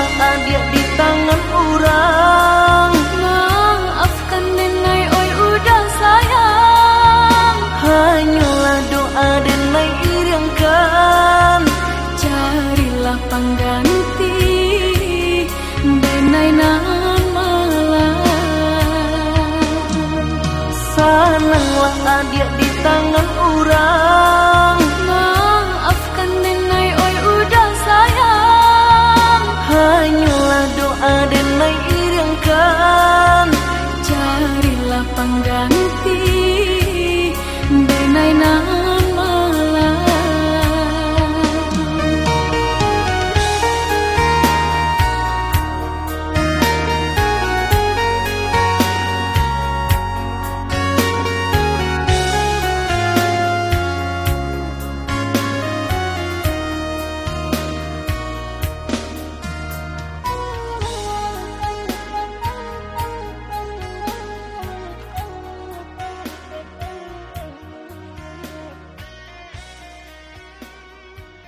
Senanglah adik di tangan orang Maafkan nenek oi udah sayang Hanyalah doa dan iringkan Carilah pengganti Denai nama Senanglah adik di tangan Hanyalah doa dan iringkan Carilah pengganti